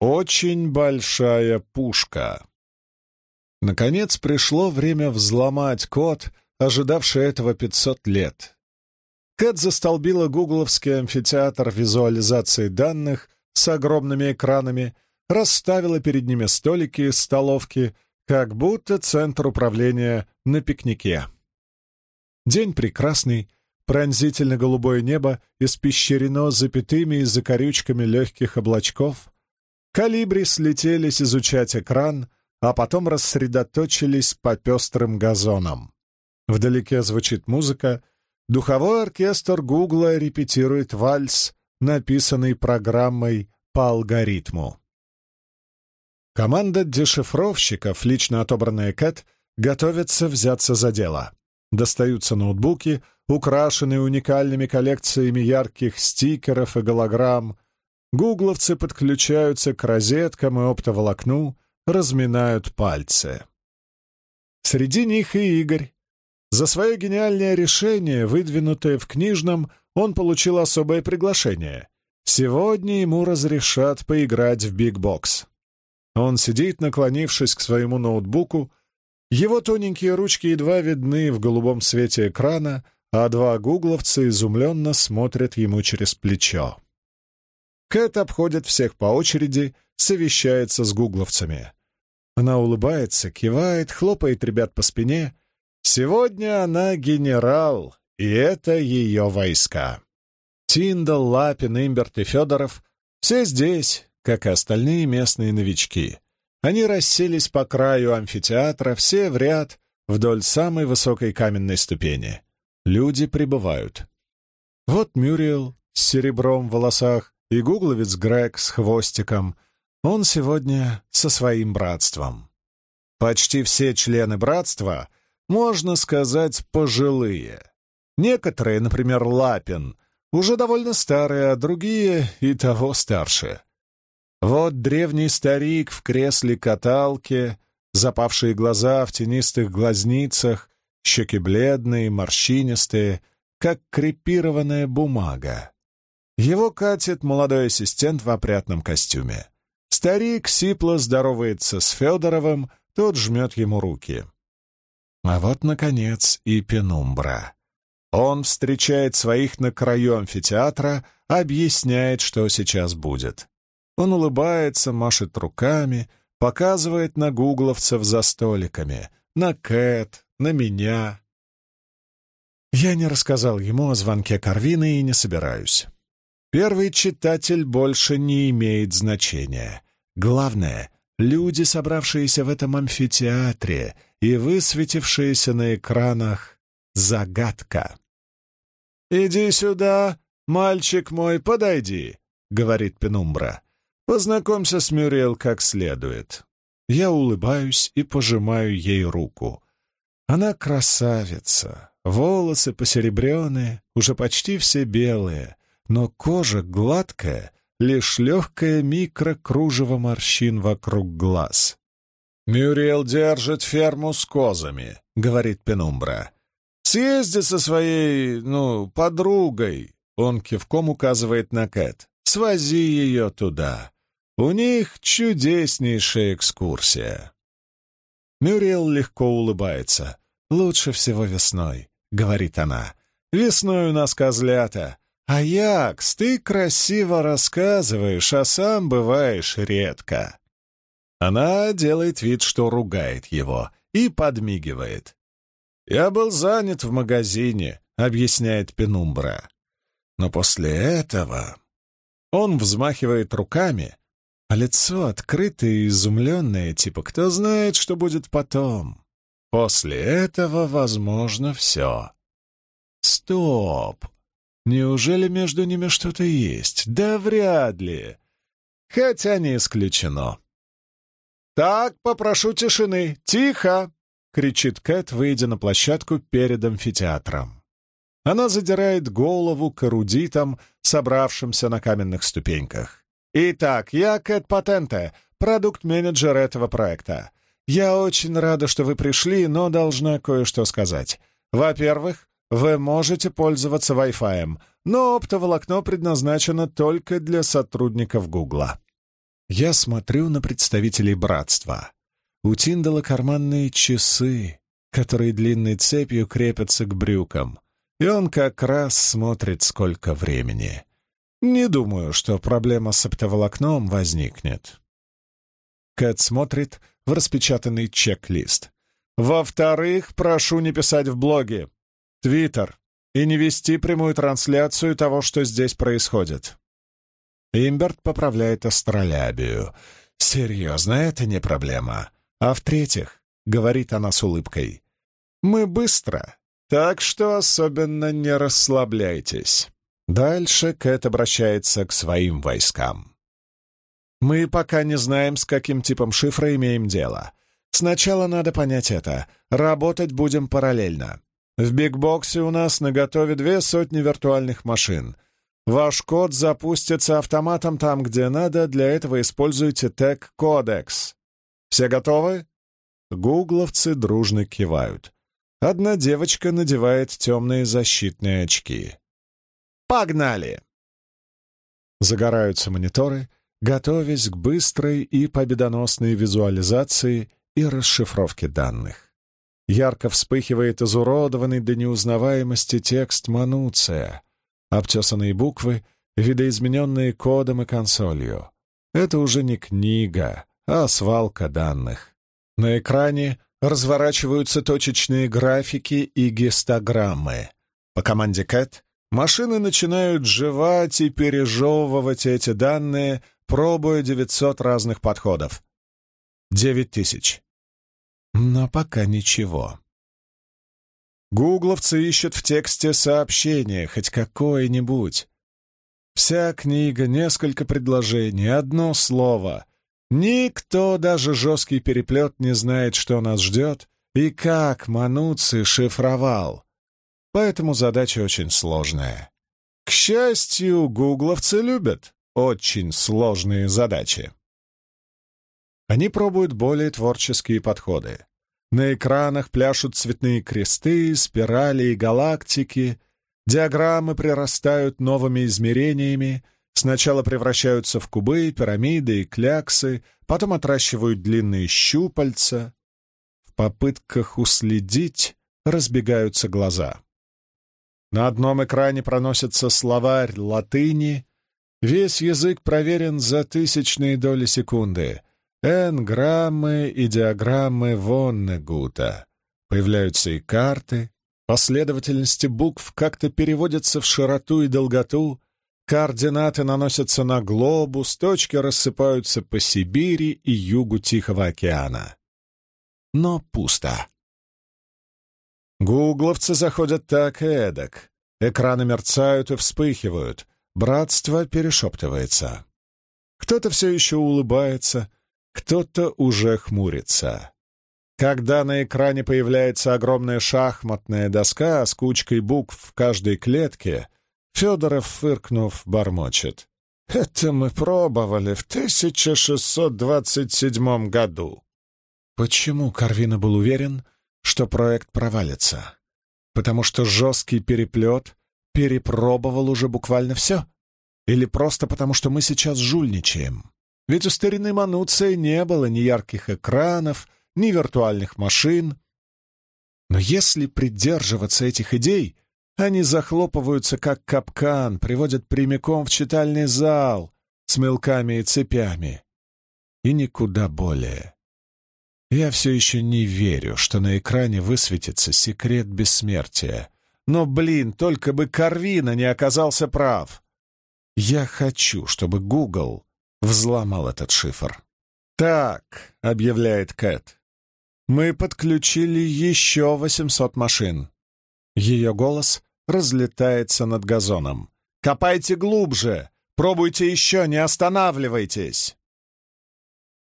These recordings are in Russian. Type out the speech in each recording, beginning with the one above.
Очень большая пушка. Наконец пришло время взломать код, ожидавший этого 500 лет. Кэт застолбила гугловский амфитеатр визуализации данных с огромными экранами, расставила перед ними столики и столовки, как будто центр управления на пикнике. День прекрасный, пронзительно-голубое небо испещрено запятыми и закорючками легких облачков. Калибри слетелись изучать экран, а потом рассредоточились по пестрым газонам. Вдалеке звучит музыка, духовой оркестр Гугла репетирует вальс, написанный программой по алгоритму. Команда дешифровщиков, лично отобранная Кэт, готовится взяться за дело. Достаются ноутбуки, украшенные уникальными коллекциями ярких стикеров и голограмм. Гугловцы подключаются к розеткам и оптоволокну, разминают пальцы. Среди них и Игорь. За свое гениальное решение, выдвинутое в книжном, он получил особое приглашение. Сегодня ему разрешат поиграть в бигбокс. Он сидит, наклонившись к своему ноутбуку. Его тоненькие ручки едва видны в голубом свете экрана, а два гугловца изумленно смотрят ему через плечо. Кэт обходит всех по очереди, совещается с гугловцами. Она улыбается, кивает, хлопает ребят по спине. Сегодня она генерал, и это ее войска. Тиндал, Лапин, Имберт и Федоров — все здесь, как и остальные местные новички. Они расселись по краю амфитеатра, все в ряд, вдоль самой высокой каменной ступени. Люди прибывают. Вот Мюриел с серебром в волосах и гугловец Грег с хвостиком — он сегодня со своим братством. Почти все члены братства, можно сказать, пожилые. Некоторые, например, Лапин, уже довольно старые, а другие и того старше. Вот древний старик в кресле-каталке, запавшие глаза в тенистых глазницах, щеки бледные, морщинистые, как крепированная бумага. Его катит молодой ассистент в опрятном костюме. Старик сипло здоровается с Федоровым, тот жмет ему руки. А вот, наконец, и Пенумбра. Он встречает своих на краю амфитеатра, объясняет, что сейчас будет. Он улыбается, машет руками, показывает на гугловцев за столиками, на Кэт, на меня. Я не рассказал ему о звонке Карвины и не собираюсь. Первый читатель больше не имеет значения. Главное — люди, собравшиеся в этом амфитеатре и высветившиеся на экранах — загадка. «Иди сюда, мальчик мой, подойди», — говорит Пенумбра. «Познакомься с Мюрриел как следует». Я улыбаюсь и пожимаю ей руку. Она красавица, волосы посеребренные, уже почти все белые, но кожа гладкая лишь легкое микрокружево морщин вокруг глаз. «Мюриел держит ферму с козами», — говорит Пенумбра. «Съезди со своей, ну, подругой», — он кивком указывает на Кэт. «Свози ее туда. У них чудеснейшая экскурсия». Мюриел легко улыбается. «Лучше всего весной», — говорит она. «Весной у нас козлята, «Аякс, ты красиво рассказываешь, а сам бываешь редко». Она делает вид, что ругает его, и подмигивает. «Я был занят в магазине», — объясняет Пенумбра. Но после этого он взмахивает руками, а лицо открытое и изумленное, типа «кто знает, что будет потом». После этого возможно все. Стоп! Неужели между ними что-то есть? Да вряд ли. Хотя не исключено. «Так, попрошу тишины. Тихо!» — кричит Кэт, выйдя на площадку перед амфитеатром. Она задирает голову к эрудитам, собравшимся на каменных ступеньках. «Итак, я Кэт Патенте, продукт-менеджер этого проекта. Я очень рада, что вы пришли, но должна кое-что сказать. Во-первых, вы можете пользоваться Wi-Fi, но оптоволокно предназначено только для сотрудников Гугла. Я смотрю на представителей братства. У Тиндала карманные часы, которые длинной цепью крепятся к брюкам, и он как раз смотрит, сколько времени. Не думаю, что проблема с оптоволокном возникнет. Кэт смотрит в распечатанный чек-лист. Во-вторых, прошу не писать в блоге, твиттер и не вести прямую трансляцию того, что здесь происходит. Имберт поправляет астролябию. Серьезно, это не проблема. А в-третьих, говорит она с улыбкой, мы быстро, так что особенно не расслабляйтесь. Дальше Кэт обращается к своим войскам. Мы пока не знаем, с каким типом шифра имеем дело. Сначала надо понять это. Работать будем параллельно. В бигбоксе у нас наготове две сотни виртуальных машин. Ваш код запустится автоматом там, где надо, для этого используйте тег Кодекс. Все готовы? Гугловцы дружно кивают. Одна девочка надевает темные защитные очки. «Погнали!» Загораются мониторы, готовясь к быстрой и победоносной визуализации и расшифровке данных. Ярко вспыхивает изуродованный до неузнаваемости текст Мануция, обтесанные буквы, видоизмененные кодом и консолью. Это уже не книга, а свалка данных. На экране разворачиваются точечные графики и гистограммы. По команде CAT машины начинают жевать и пережевывать эти данные, пробуя 900 разных подходов. 9000. Но пока ничего. Гугловцы ищут в тексте сообщение, хоть какое-нибудь. Вся книга, несколько предложений, одно слово. Никто, даже жесткий переплет, не знает, что нас ждет и как Мануци шифровал. Поэтому задача очень сложная. К счастью, гугловцы любят очень сложные задачи. Они пробуют более творческие подходы. На экранах пляшут цветные кресты, спирали и галактики, диаграммы прирастают новыми измерениями — Сначала превращаются в кубы, пирамиды и кляксы, потом отращивают длинные щупальца. В попытках уследить разбегаются глаза. На одном экране проносится словарь латыни. Весь язык проверен за тысячные доли секунды. Н-граммы и диаграммы Воннегута. Появляются и карты. Последовательности букв как-то переводятся в широту и долготу, Координаты наносятся на глобус, точки рассыпаются по Сибири и югу Тихого океана. Но пусто. Гугловцы заходят так и эдак. Экраны мерцают и вспыхивают. Братство перешептывается. Кто-то все еще улыбается, кто-то уже хмурится. Когда на экране появляется огромная шахматная доска с кучкой букв в каждой клетке, Федоров, фыркнув, бормочет. «Это мы пробовали в 1627 году». Почему Карвина был уверен, что проект провалится? Потому что жесткий переплет перепробовал уже буквально все? Или просто потому, что мы сейчас жульничаем? Ведь у старины Мануция не было ни ярких экранов, ни виртуальных машин. Но если придерживаться этих идей, они захлопываются, как капкан, приводят прямиком в читальный зал с мелками и цепями. И никуда более. Я все еще не верю, что на экране высветится секрет бессмертия. Но, блин, только бы Карвина не оказался прав. Я хочу, чтобы Google взломал этот шифр. «Так», — объявляет Кэт, — «мы подключили еще 800 машин». Ее голос разлетается над газоном. «Копайте глубже! Пробуйте еще, не останавливайтесь!»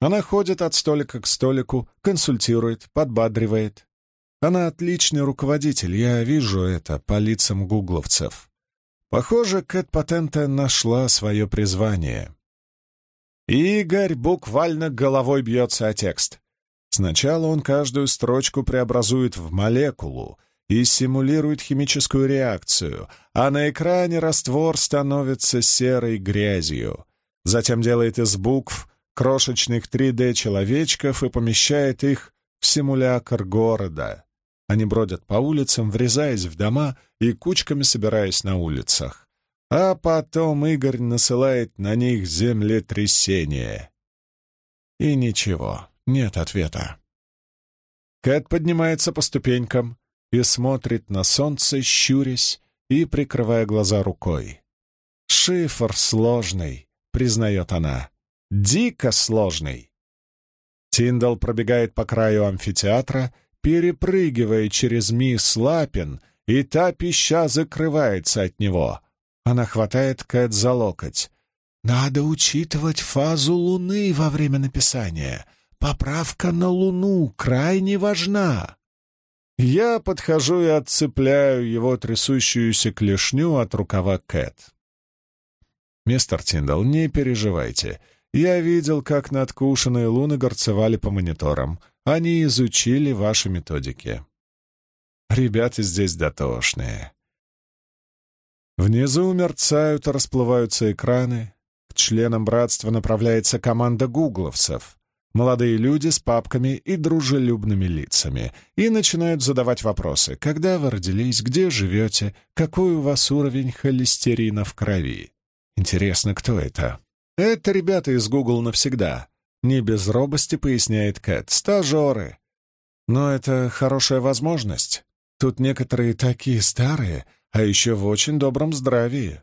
Она ходит от столика к столику, консультирует, подбадривает. Она отличный руководитель, я вижу это по лицам гугловцев. Похоже, Кэт Патента нашла свое призвание. Игорь буквально головой бьется о текст. Сначала он каждую строчку преобразует в молекулу, и симулирует химическую реакцию, а на экране раствор становится серой грязью. Затем делает из букв крошечных 3D-человечков и помещает их в симулятор города. Они бродят по улицам, врезаясь в дома и кучками собираясь на улицах. А потом Игорь насылает на них землетрясение. И ничего, нет ответа. Кэт поднимается по ступенькам и смотрит на солнце, щурясь и прикрывая глаза рукой. «Шифр сложный», — признает она. «Дико сложный». Тиндал пробегает по краю амфитеатра, перепрыгивая через мисс Лапин, и та пища закрывается от него. Она хватает Кэт за локоть. «Надо учитывать фазу Луны во время написания. Поправка на Луну крайне важна. Я подхожу и отцепляю его трясущуюся клешню от рукава Кэт. «Мистер Тиндал, не переживайте. Я видел, как надкушенные луны горцевали по мониторам. Они изучили ваши методики. Ребята здесь дотошные». Внизу мерцают и расплываются экраны. К членам братства направляется команда гугловцев. Молодые люди с папками и дружелюбными лицами и начинают задавать вопросы. Когда вы родились, где живете, какой у вас уровень холестерина в крови? Интересно, кто это? Это ребята из Google навсегда. Не без робости поясняет Кэт. Стажеры. Но это хорошая возможность. Тут некоторые такие старые, а еще в очень добром здравии.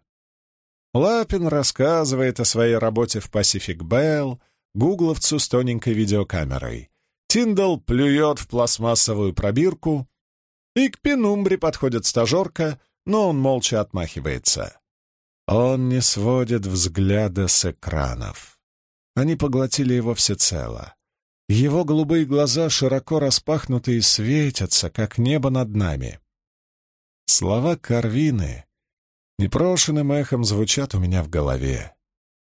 Лапин рассказывает о своей работе в Pacific Bell, гугловцу с тоненькой видеокамерой. Тиндал плюет в пластмассовую пробирку, и к пенумбре подходит стажерка, но он молча отмахивается. Он не сводит взгляда с экранов. Они поглотили его всецело. Его голубые глаза широко распахнуты и светятся, как небо над нами. Слова Карвины непрошенным эхом звучат у меня в голове.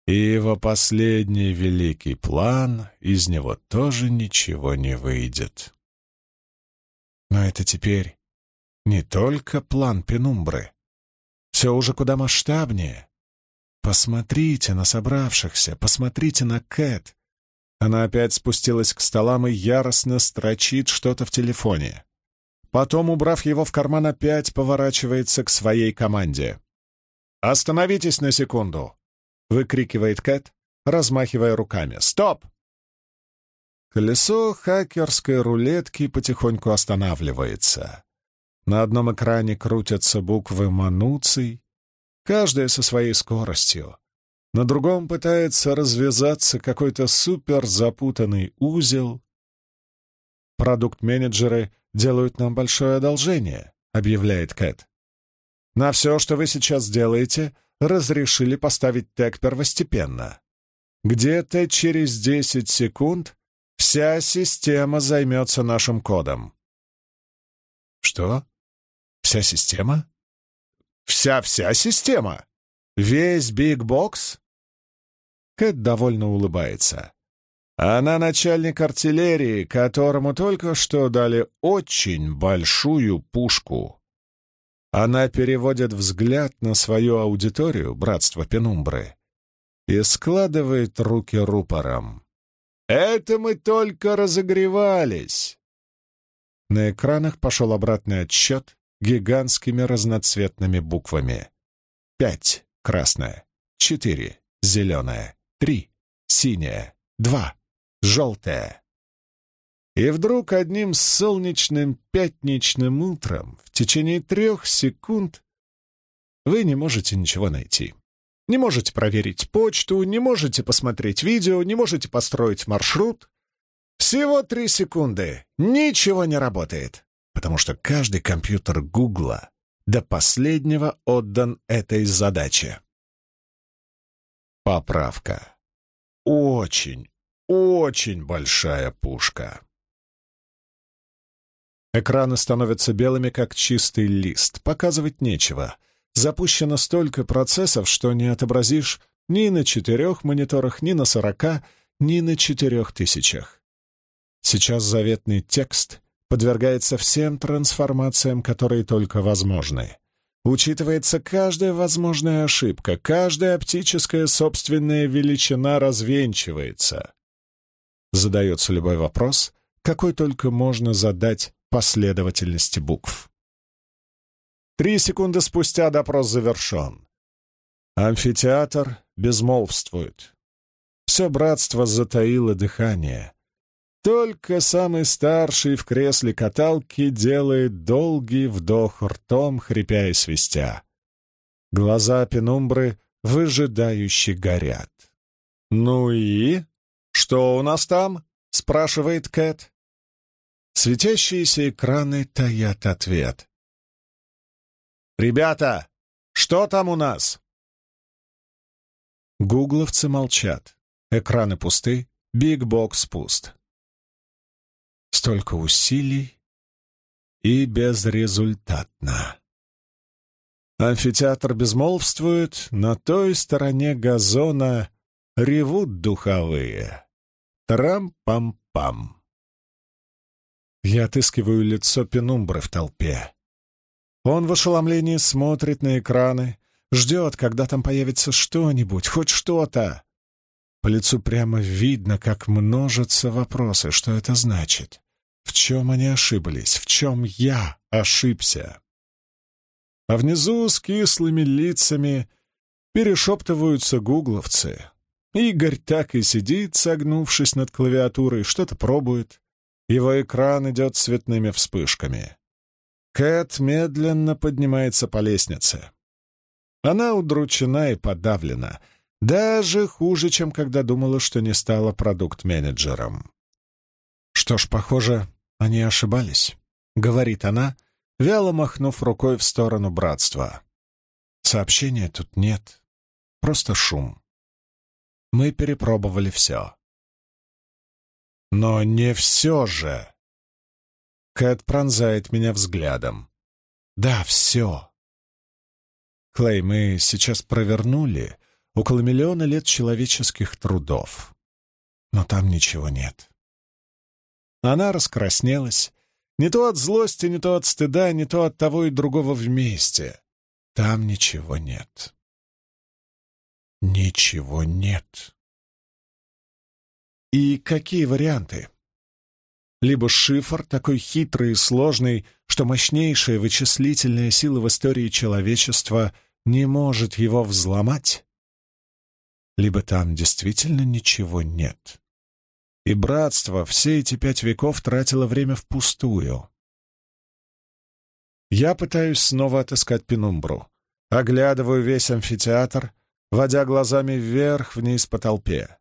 И его последний великий план, из него тоже ничего не выйдет. Но это теперь не только план Пенумбры. Все уже куда масштабнее. Посмотрите на собравшихся, посмотрите на Кэт. Она опять спустилась к столам и яростно строчит что-то в телефоне. Потом, убрав его в карман, опять поворачивается к своей команде. «Остановитесь на секунду!» выкрикивает Кэт, размахивая руками. «Стоп!» Колесо хакерской рулетки потихоньку останавливается. На одном экране крутятся буквы «Мануций», каждая со своей скоростью. На другом пытается развязаться какой-то суперзапутанный узел. «Продукт-менеджеры делают нам большое одолжение», — объявляет Кэт. «На все, что вы сейчас делаете, разрешили поставить тег первостепенно. Где-то через 10 секунд вся система займется нашим кодом. Что? Вся система? Вся-вся система? Весь Биг Бокс? Кэт довольно улыбается. Она начальник артиллерии, которому только что дали очень большую пушку. Она переводит взгляд на свою аудиторию, братство Пенумбры, и складывает руки рупором. «Это мы только разогревались!» На экранах пошел обратный отсчет гигантскими разноцветными буквами. «Пять» — красное, «четыре» — зеленое, «три» — синее, «два» — желтое. И вдруг одним солнечным пятничным утром в течение трех секунд вы не можете ничего найти. Не можете проверить почту, не можете посмотреть видео, не можете построить маршрут. Всего три секунды. Ничего не работает. Потому что каждый компьютер Гугла до последнего отдан этой задаче. Поправка. Очень, очень большая пушка. Экраны становятся белыми, как чистый лист. Показывать нечего. Запущено столько процессов, что не отобразишь ни на четырех мониторах, ни на сорока, ни на четырех тысячах. Сейчас заветный текст подвергается всем трансформациям, которые только возможны. Учитывается каждая возможная ошибка, каждая оптическая собственная величина развенчивается. Задается любой вопрос, какой только можно задать последовательности букв. Три секунды спустя допрос завершен. Амфитеатр безмолвствует. Все братство затаило дыхание. Только самый старший в кресле каталки делает долгий вдох ртом, хрипя и свистя. Глаза пенумбры выжидающе горят. «Ну и? Что у нас там?» — спрашивает Кэт. Светящиеся экраны таят ответ. «Ребята, что там у нас?» Гугловцы молчат. Экраны пусты, бигбокс пуст. Столько усилий и безрезультатно. Амфитеатр безмолвствует, на той стороне газона ревут духовые. Трам-пам-пам. Я отыскиваю лицо пенумбры в толпе. Он в ошеломлении смотрит на экраны, ждет, когда там появится что-нибудь, хоть что-то. По лицу прямо видно, как множатся вопросы, что это значит. В чем они ошиблись? В чем я ошибся? А внизу с кислыми лицами перешептываются гугловцы. Игорь так и сидит, согнувшись над клавиатурой, что-то пробует. Его экран идет цветными вспышками. Кэт медленно поднимается по лестнице. Она удручена и подавлена, даже хуже, чем когда думала, что не стала продукт-менеджером. «Что ж, похоже, они ошибались», — говорит она, вяло махнув рукой в сторону братства. «Сообщения тут нет, просто шум. Мы перепробовали все». «Но не все же!» Кэт пронзает меня взглядом. «Да, все!» «Клей, мы сейчас провернули около миллиона лет человеческих трудов, но там ничего нет». Она раскраснелась, не то от злости, не то от стыда, не то от того и другого вместе. Там ничего нет. Ничего нет. И какие варианты? либо шифр, такой хитрый и сложный, что мощнейшая вычислительная сила в истории человечества не может его взломать, либо там действительно ничего нет. И братство все эти пять веков тратило время впустую. Я пытаюсь снова отыскать пенумбру. Оглядываю весь амфитеатр, водя глазами вверх-вниз по толпе.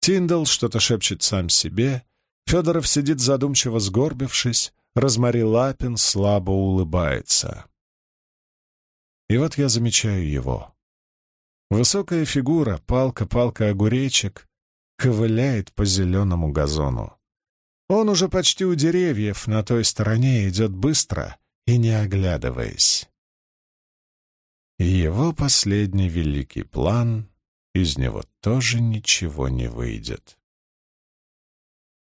Тиндал что-то шепчет сам себе — Федоров сидит задумчиво сгорбившись, Розмари Лапин слабо улыбается. И вот я замечаю его. Высокая фигура, палка-палка огуречек, ковыляет по зеленому газону. Он уже почти у деревьев, на той стороне идет быстро и не оглядываясь. И его последний великий план, из него тоже ничего не выйдет.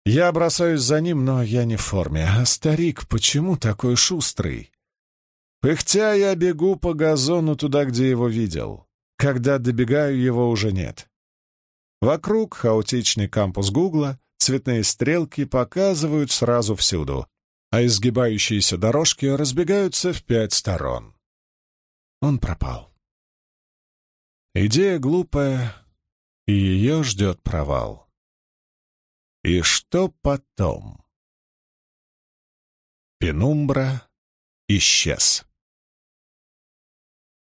Я бросаюсь за ним, но я не в форме. А старик почему такой шустрый? Пыхтя я бегу по газону туда, где его видел. Когда добегаю, его уже нет. Вокруг хаотичный кампус Гугла, цветные стрелки показывают сразу всюду, а изгибающиеся дорожки разбегаются в пять сторон. Он пропал. Идея глупая, и ее ждет провал. И что потом? Пенумбра исчез.